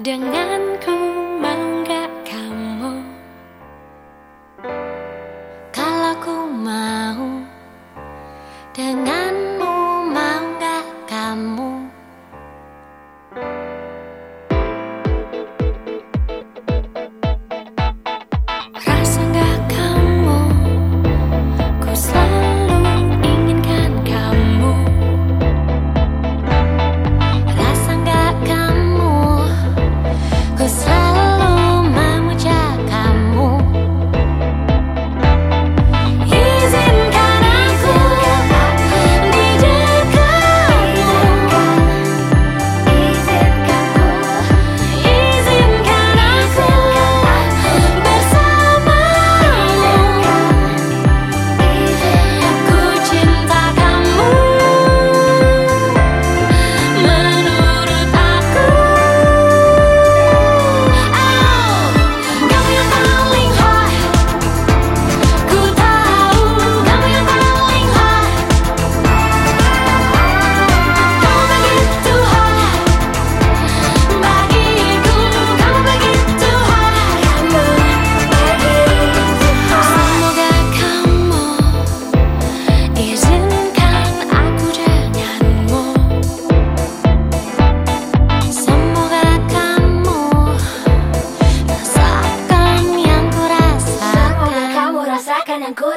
Denganku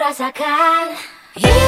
yang ku rasakan